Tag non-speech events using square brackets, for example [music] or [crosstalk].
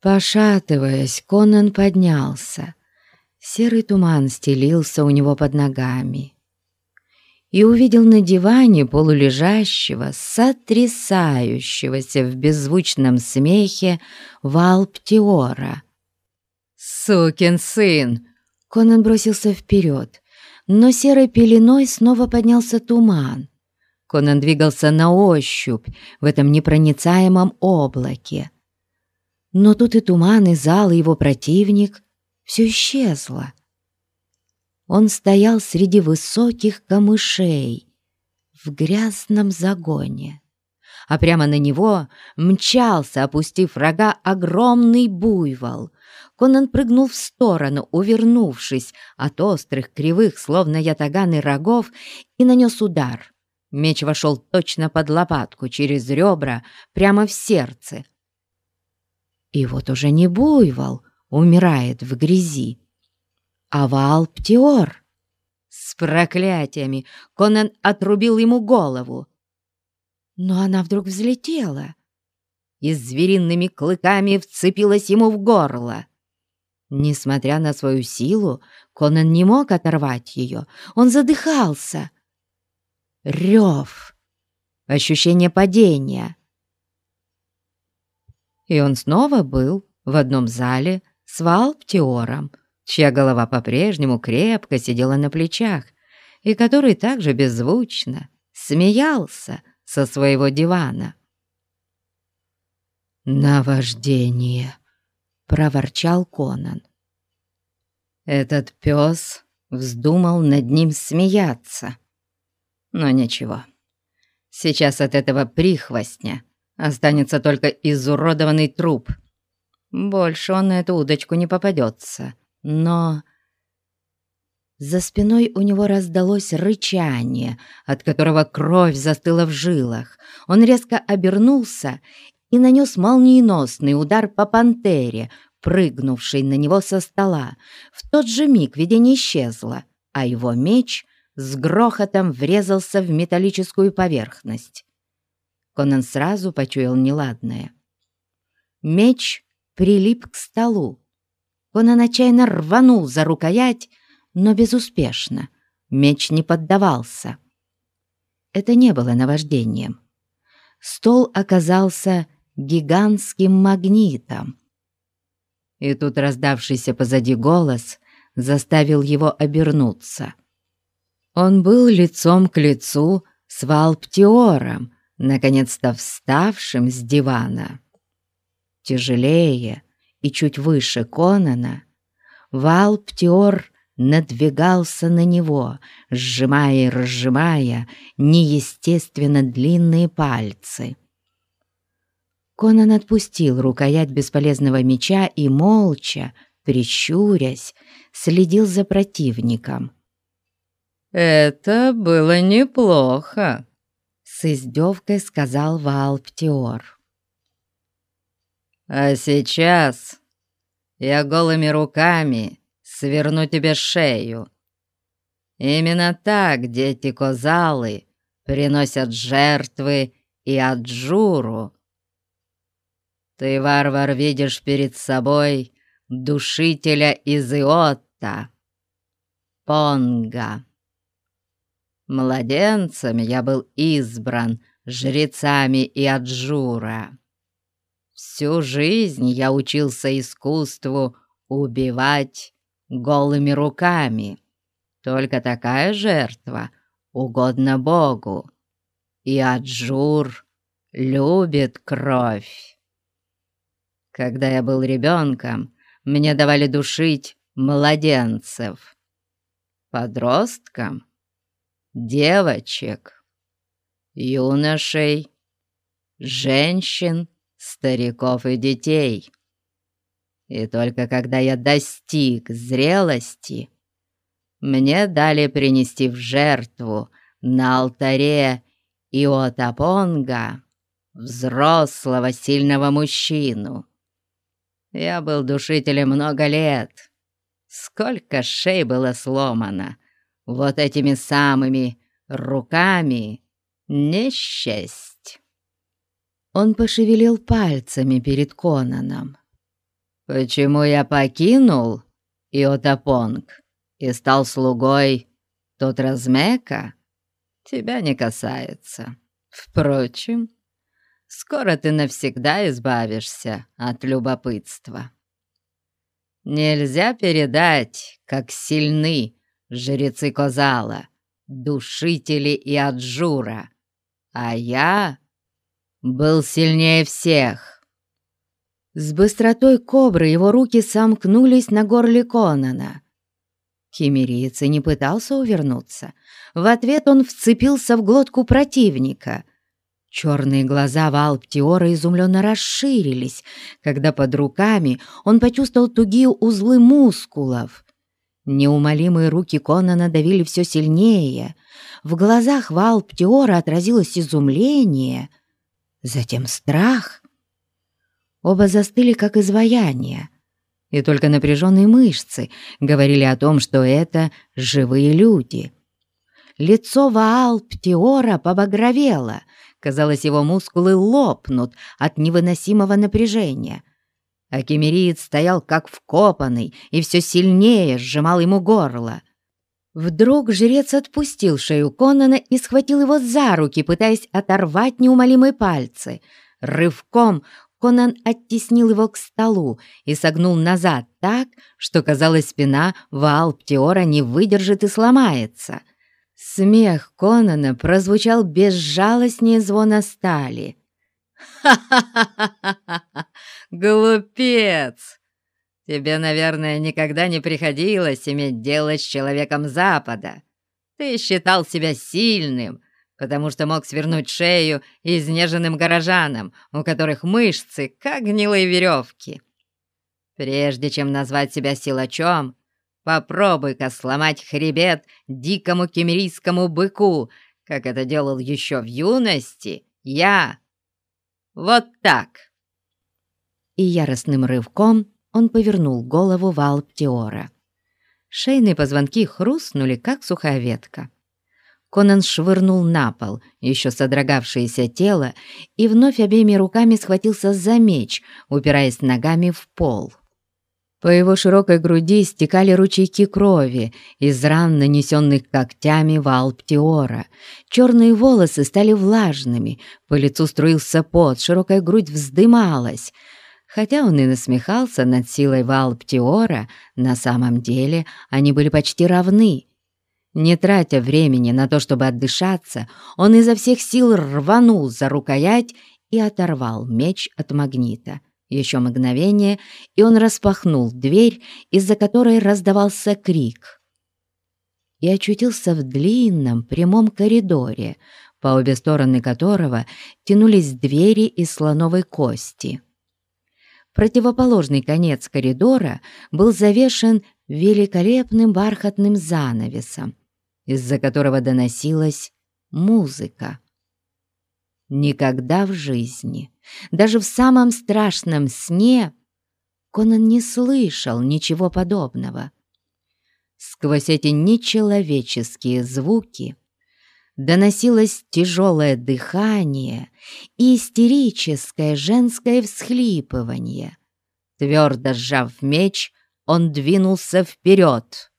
Пошатываясь, Конан поднялся. Серый туман стелился у него под ногами. И увидел на диване полулежащего, сотрясающегося в беззвучном смехе Валптиора. «Сукин сын!» Конан бросился вперед, но серой пеленой снова поднялся туман. Конан двигался на ощупь в этом непроницаемом облаке. Но тут и туман, и зал, и его противник — все исчезло. Он стоял среди высоких камышей в грязном загоне, а прямо на него мчался, опустив рога, огромный буйвол. Конан прыгнул в сторону, увернувшись от острых, кривых, словно ятаганы рогов, и нанес удар. Меч вошел точно под лопатку, через ребра, прямо в сердце. И вот уже не буйвол умирает в грязи, а Ваалптиор. С проклятиями Конан отрубил ему голову. Но она вдруг взлетела и звериными клыками вцепилась ему в горло. Несмотря на свою силу, Конан не мог оторвать ее. Он задыхался — рев, ощущение падения. И он снова был в одном зале с Валптиором, чья голова по-прежнему крепко сидела на плечах, и который также беззвучно смеялся со своего дивана. «Наваждение!» — проворчал Конан. Этот пес вздумал над ним смеяться. Но ничего. Сейчас от этого прихвостня останется только изуродованный труп. Больше он на эту удочку не попадется. Но... За спиной у него раздалось рычание, от которого кровь застыла в жилах. Он резко обернулся и нанес молниеносный удар по пантере, прыгнувшей на него со стола. В тот же миг видение исчезло, а его меч с грохотом врезался в металлическую поверхность. Конан сразу почуял неладное. Меч прилип к столу. Конан отчаянно рванул за рукоять, но безуспешно. Меч не поддавался. Это не было наваждением. Стол оказался гигантским магнитом. И тут раздавшийся позади голос заставил его обернуться. Он был лицом к лицу с Валптиором, наконец-то вставшим с дивана. Тяжелее и чуть выше Конана, Валптиор надвигался на него, сжимая и разжимая неестественно длинные пальцы. Конан отпустил рукоять бесполезного меча и молча, прищурясь, следил за противником — «Это было неплохо», — с издевкой сказал Валптиор. «А сейчас я голыми руками сверну тебе шею. Именно так дети Козалы приносят жертвы Яджуру. Ты, варвар, видишь перед собой душителя из Йота-Понга». Младенцем я был избран жрецами Яджура. Всю жизнь я учился искусству убивать голыми руками. Только такая жертва угодна Богу. Яджур любит кровь. Когда я был ребенком, мне давали душить младенцев. Подростком девочек, юношей, женщин, стариков и детей. И только когда я достиг зрелости, мне дали принести в жертву на алтаре Иотапонга взрослого сильного мужчину. Я был душителем много лет. Сколько шей было сломано, вот этими самыми руками не. Он пошевелил пальцами перед Конаном. Почему я покинул Иотапонг и стал слугой тот размека, тебя не касается. Впрочем, скоро ты навсегда избавишься от любопытства. Нельзя передать, как сильны жрецы Козала, душители и Аджура, а я был сильнее всех. С быстротой кобры его руки сомкнулись на горле Конана. Химериец не пытался увернуться. В ответ он вцепился в глотку противника. Черные глаза Валптиора изумленно расширились, когда под руками он почувствовал тугие узлы мускулов. Неумолимые руки Конана давили все сильнее. В глазах Валптиора отразилось изумление, затем страх — Оба застыли, как изваяния, и только напряженные мышцы говорили о том, что это живые люди. Лицо Ваал Птиора побагровело, казалось, его мускулы лопнут от невыносимого напряжения. А кемериец стоял как вкопанный и все сильнее сжимал ему горло. Вдруг жрец отпустил шею Конана и схватил его за руки, пытаясь оторвать неумолимые пальцы. Рывком Конан оттеснил его к столу и согнул назад так, что, казалось, спина Ваал-Птиора не выдержит и сломается. Смех Конана прозвучал безжалостнее звона стали. «Ха-ха-ха-ха! [laughs] Глупец! Тебе, наверное, никогда не приходилось иметь дело с человеком Запада. Ты считал себя сильным, потому что мог свернуть шею изнеженным горожанам, у которых мышцы, как гнилые веревки. Прежде чем назвать себя силачом, попробуй-ка сломать хребет дикому кемерийскому быку, как это делал еще в юности я. Вот так. И яростным рывком он повернул голову Валптиора. Шейные позвонки хрустнули, как сухая ветка. Конан швырнул на пол еще содрогавшееся тело и вновь обеими руками схватился за меч, упираясь ногами в пол. По его широкой груди стекали ручейки крови из ран, нанесенных когтями вал Птиора. Черные волосы стали влажными, по лицу струился пот, широкая грудь вздымалась. Хотя он и насмехался над силой вал Птиора, на самом деле они были почти равны — не тратя времени на то, чтобы отдышаться, он изо всех сил рванул за рукоять и оторвал меч от магнита. Еще мгновение, и он распахнул дверь, из-за которой раздавался крик. И очутился в длинном прямом коридоре, по обе стороны которого тянулись двери из слоновой кости. Противоположный конец коридора был завешен великолепным бархатным занавесом, из-за которого доносилась музыка. Никогда в жизни, даже в самом страшном сне, Конан не слышал ничего подобного. Сквозь эти нечеловеческие звуки доносилось тяжелое дыхание и истерическое женское всхлипывание. Твердо сжав меч, он двинулся вперед.